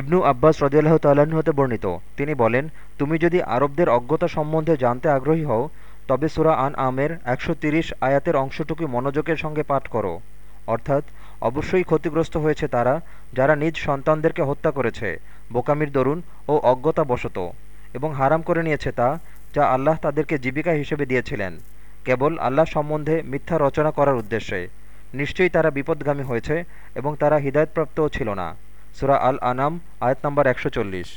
ইবনু আব্বাস রদিয়াল্লাহ তাল্লাহ্ন হতে বর্ণিত। তিনি বলেন, তুমি যদি আরবদের অজ্ঞতা সম্বন্ধে জানতে আগ্রহী হও, তবে সুরা আন আমের একশো আয়াতের অংশটুকু মনোযোগের সঙ্গে পাঠ করো। অর্থাৎ, অবশ্যই ক্ষতিগ্রস্ত হয়েছে তারা যারা নিজ সন্তানদেরকে হত্যা করেছে, বোকামির দরুন ও অজ্ঞতাবশত, এবং হারাম করে নিয়েছে তা যা আল্লাহ তাদেরকে জীবিকা হিসেবে দিয়েছিলেন। কেবল আল্লাহ সম্বন্ধে মিথ্যা রচনা করার উদ্দেশ্যে। নিশ্চয়ই তারা বিপদগামী হয়েছে এবং তারা হৃদায়তপ্রাপ্তও ছিল না। সুরা আল আনাম আয়াত নম্বর একশো চল্লিশ।